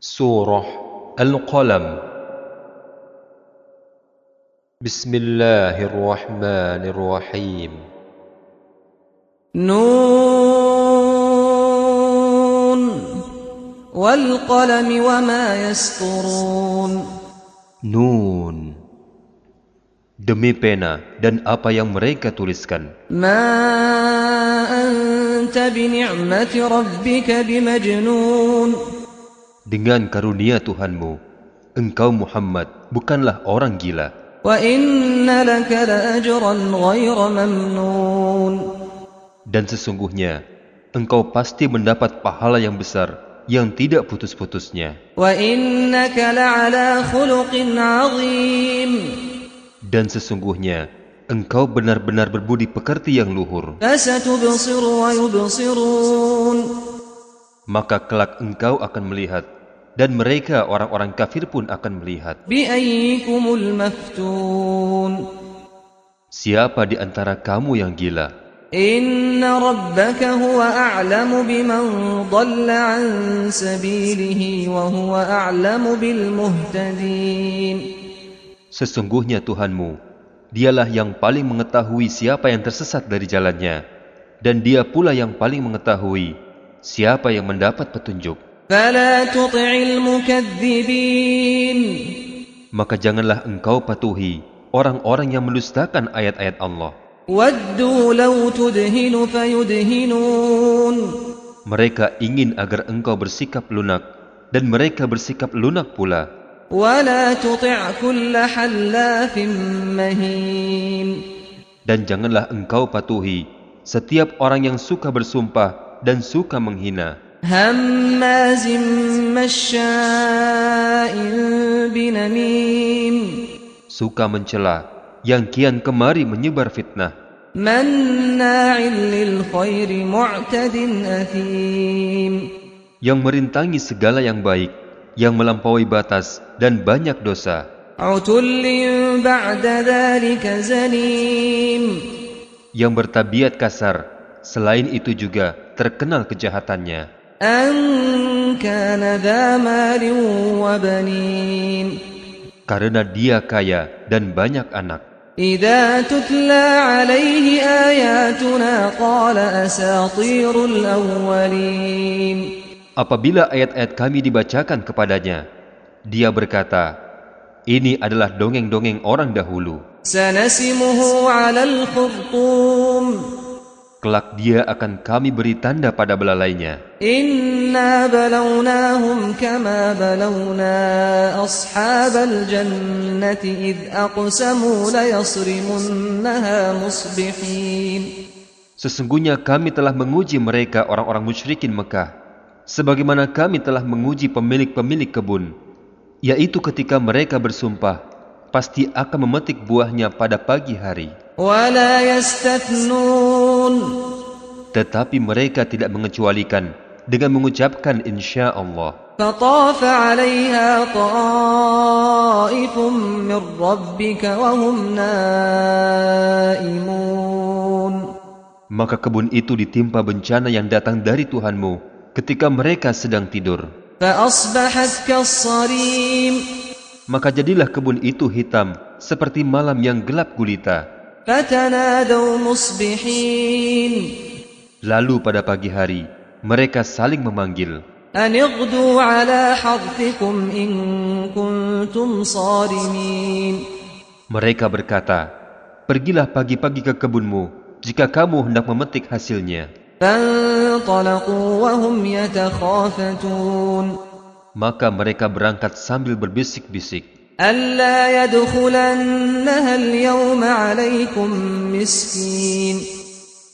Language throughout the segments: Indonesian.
سورة القلم. بسم الله الرحمن الرحيم. نون والقلم وما يسطرون. Nun Demi pena dan apa yang mereka tuliskan. ما أنت بنعمة ربك بمجنون. Dengan karunia Tuhanmu, engkau Muhammad bukanlah orang gila. Dan sesungguhnya, engkau pasti mendapat pahala yang besar yang tidak putus-putusnya. Dan sesungguhnya, engkau benar-benar berbudi pekerti yang luhur. Maka kelak engkau akan melihat dan mereka orang-orang kafir pun akan melihat. Siapa di antara kamu yang gila? Sesungguhnya Tuhanmu, dialah yang paling mengetahui siapa yang tersesat dari jalannya, dan dia pula yang paling mengetahui siapa yang mendapat petunjuk. Maka janganlah engkau patuhi orang-orang yang melustakan ayat-ayat Allah. Mereka ingin agar engkau bersikap lunak dan mereka bersikap lunak pula. Dan janganlah engkau patuhi setiap orang yang suka bersumpah dan suka menghina هماز مشاء بنميم Suka mencela Yang kian kemari menyebar fitnah مناع للخير معتد أثيم Yang merintangi segala yang baik Yang melampaui batas Dan banyak dosa عتل بعد ذلك زنيم Yang bertabiat kasar Selain itu juga terkenal kejahatannya أن كان ذا مال وبنين Karena dia kaya dan banyak anak إذا تتلى عليه آياتنا قال أساطير الأولين Apabila ayat-ayat kami dibacakan kepadanya Dia berkata Ini adalah dongeng-dongeng orang dahulu سنسمه على الخرطوم Kelak dia akan kami beri tanda pada belalainya إنا بلوناهم كما بلونا أصحاب الجنة إذ أقسموا ليصرمنها مصبحين Sesungguhnya kami telah menguji mereka orang-orang musyrikin Mekah Sebagaimana kami telah menguji pemilik-pemilik kebun Yaitu ketika mereka bersumpah Pasti akan memetik buahnya pada pagi hari ولا يستثنون Tetapi mereka tidak mengecualikan Dengan mengucapkan insya Allah فطاف عليها طائف من ربك وهم نائمون Maka kebun itu ditimpa bencana yang datang dari Tuhanmu Ketika mereka sedang tidur فأصبحت كالصريم Maka jadilah kebun itu hitam Seperti malam yang gelap gulita فتنادوا مصبحين Lalu pada pagi hari, mereka saling memanggil. Mereka berkata, Pergilah pagi-pagi ke kebunmu, jika kamu hendak memetik hasilnya. Maka mereka berangkat sambil berbisik-bisik. ألا يدخلنها اليوم عليكم مسكين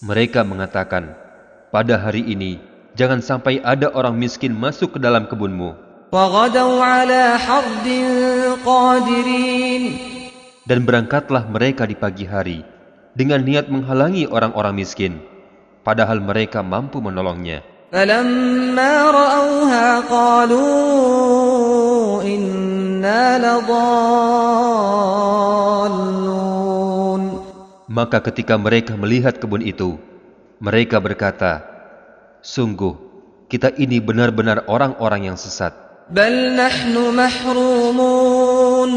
Mereka mengatakan Pada hari ini Jangan sampai ada orang miskin masuk ke dalam kebunmu وغدوا على حرد قادرين Dan berangkatlah mereka di pagi hari Dengan niat menghalangi orang-orang miskin Padahal mereka mampu menolongnya فلما رأوها قالوا إنا لضالون Maka ketika mereka melihat kebun itu Mereka berkata Sungguh, kita ini benar-benar orang-orang yang sesat. بل نحن محرومون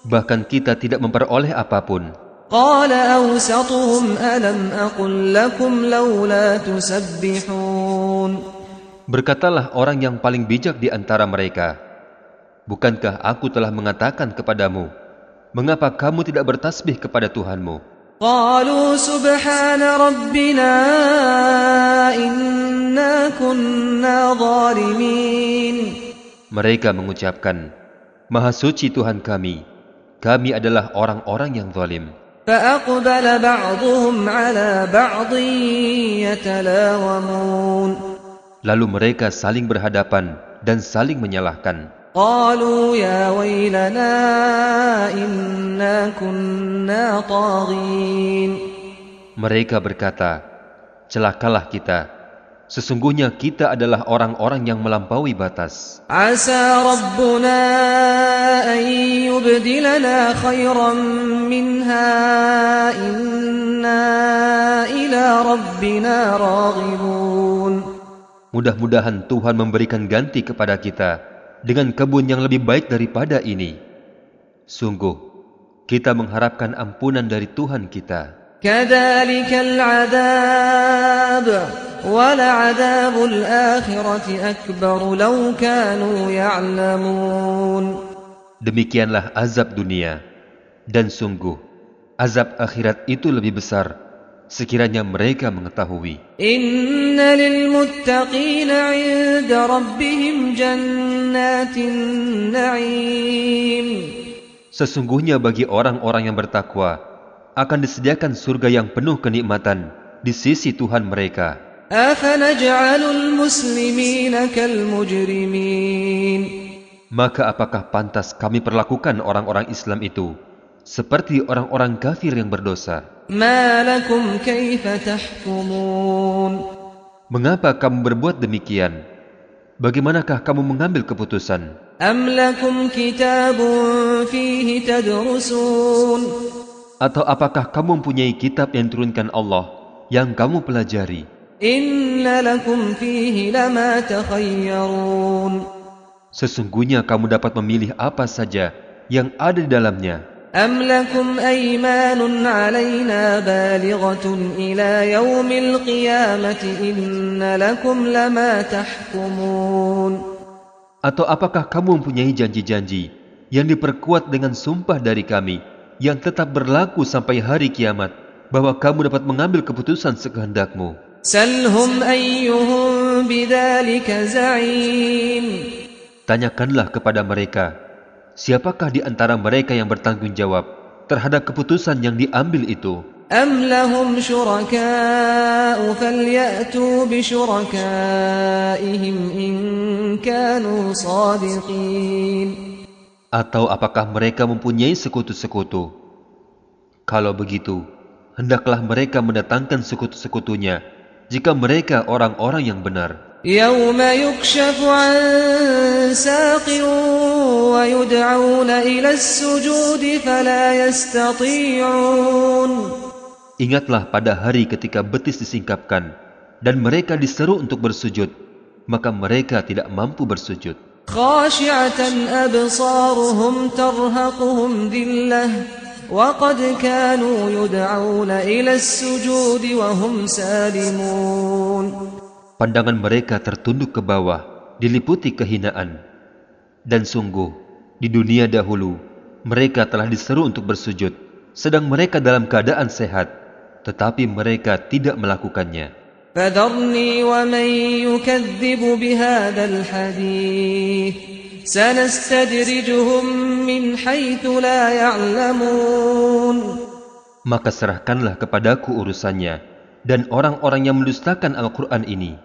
Bahkan kita tidak memperoleh apapun. قال أوسطهم ألم أقل لكم لولا تسبحون Berkatalah orang yang paling bijak di antara mereka, Bukankah aku telah mengatakan kepadamu, mengapa kamu tidak bertasbih kepada Tuhanmu? قالوا سبحان ربنا إنا كنا ظالمين Mereka mengucapkan, Maha suci Tuhan kami, kami adalah orang-orang yang zalim. فأقبل بعضهم على بعض يتلاومون Lalu mereka saling berhadapan dan saling menyalahkan. قالوا يا ويلنا إنا كنا طاغين Mereka berkata, Celakalah kita, sesungguhnya kita adalah orang-orang yang melampaui batas. عسى ربنا أن يبدلنا خيرا منها إنا إلى ربنا راغبون Mudah-mudahan Tuhan memberikan ganti kepada kita dengan kebun yang lebih baik daripada ini. Sungguh, kita mengharapkan ampunan dari Tuhan kita. Demikianlah azab dunia, dan sungguh azab akhirat itu lebih besar sekiranya mereka mengetahui. Inna lil 'inda rabbihim jannatin na'im. Sesungguhnya bagi orang-orang yang bertakwa akan disediakan surga yang penuh kenikmatan di sisi Tuhan mereka. Maka apakah pantas kami perlakukan orang-orang Islam itu seperti orang-orang kafir yang berdosa. Mengapa kamu berbuat demikian? Bagaimanakah kamu mengambil keputusan? Atau apakah kamu mempunyai kitab yang turunkan Allah yang kamu pelajari? Sesungguhnya kamu dapat memilih apa saja yang ada di dalamnya. أم لكم أيمان علينا بالغة إلى يوم القيامة إن لكم لما تحكمون Atau apakah kamu mempunyai janji-janji yang diperkuat dengan sumpah dari kami yang tetap berlaku sampai hari kiamat bahwa kamu dapat mengambil keputusan sekehendakmu? سلهم أيهم بذلك زعيم Tanyakanlah kepada mereka, siapakah di antara mereka yang bertanggung jawab terhadap keputusan yang diambil itu? أم لهم شركاء فليأتوا بشركائهم إن كانوا صادقين Atau apakah mereka mempunyai sekutu-sekutu? Kalau begitu, hendaklah mereka mendatangkan sekutu-sekutunya jika mereka orang-orang yang benar. يوم يكشف عن ساق ويدعون إلى السجود فلا يستطيعون Ingatlah pada hari ketika betis disingkapkan dan mereka diseru untuk bersujud, maka mereka tidak mampu bersujud. خاشعة أبصارهم ترهقهم ذلة وقد كانوا يدعون إلى السجود وهم سالمون Pandangan mereka tertunduk ke bawah, diliputi kehinaan. Dan sungguh, di dunia dahulu, mereka telah diseru untuk bersujud, sedang mereka dalam keadaan sehat, tetapi mereka tidak melakukannya. فذرني ومن يكذب بهذا الحديث سنستدرجهم من حيث لا يعلمون Maka serahkanlah kepadaku urusannya dan orang-orang yang mendustakan Al-Quran ini.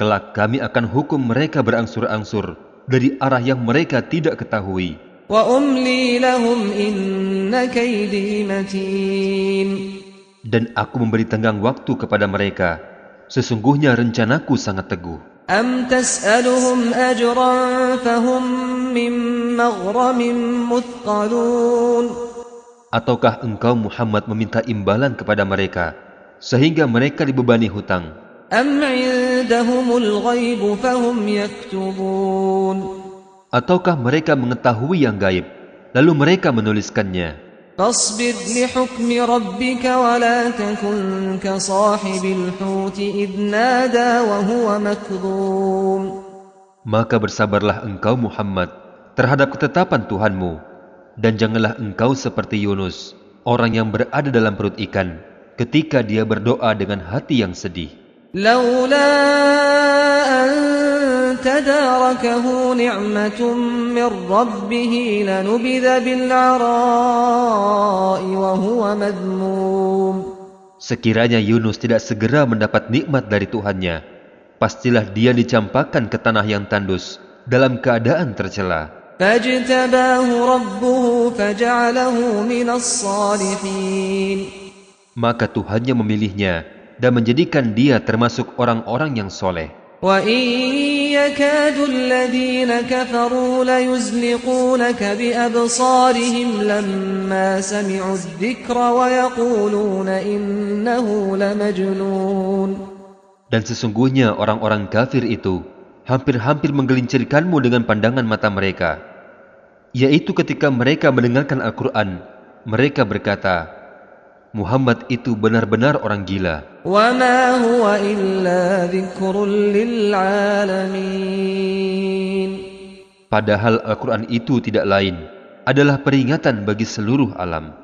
Kelak kami akan hukum mereka berangsur-angsur dari arah yang mereka tidak ketahui. Dan aku memberi tenggang waktu kepada mereka. Sesungguhnya rencanaku sangat teguh. Ataukah engkau Muhammad meminta imbalan kepada mereka sehingga mereka dibebani hutang? أم عندهم الغيب فهم يكتبون Ataukah mereka mengetahui yang gaib, lalu mereka menuliskannya? فاصبر لحكم ربك ولا تكن كصاحب الحوت إذ نادى وهو مكظوم Maka bersabarlah engkau Muhammad terhadap ketetapan Tuhanmu, dan janganlah engkau seperti Yunus, orang yang berada dalam perut ikan, ketika dia berdoa dengan hati yang sedih. لولا أن تداركه نعمة من ربه لنبذ بالعراء وهو مذموم Sekiranya Yunus tidak segera mendapat nikmat dari Tuhannya, pastilah dia dicampakkan ke tanah yang tandus dalam keadaan tercela. فاجتباه ربه فجعله من الصالحين Maka Tuhannya memilihnya dan menjadikan dia termasuk orang-orang yang soleh. وإن يكاد الذين كفروا ليزلقونك بأبصارهم لما سمعوا الذكر ويقولون إنه لمجنون Dan sesungguhnya orang-orang kafir itu hampir-hampir menggelincirkanmu dengan pandangan mata mereka. Yaitu ketika mereka mendengarkan Al-Quran, mereka berkata, Muhammad itu benar-benar orang gila. Padahal Al-Quran itu tidak lain adalah peringatan bagi seluruh alam.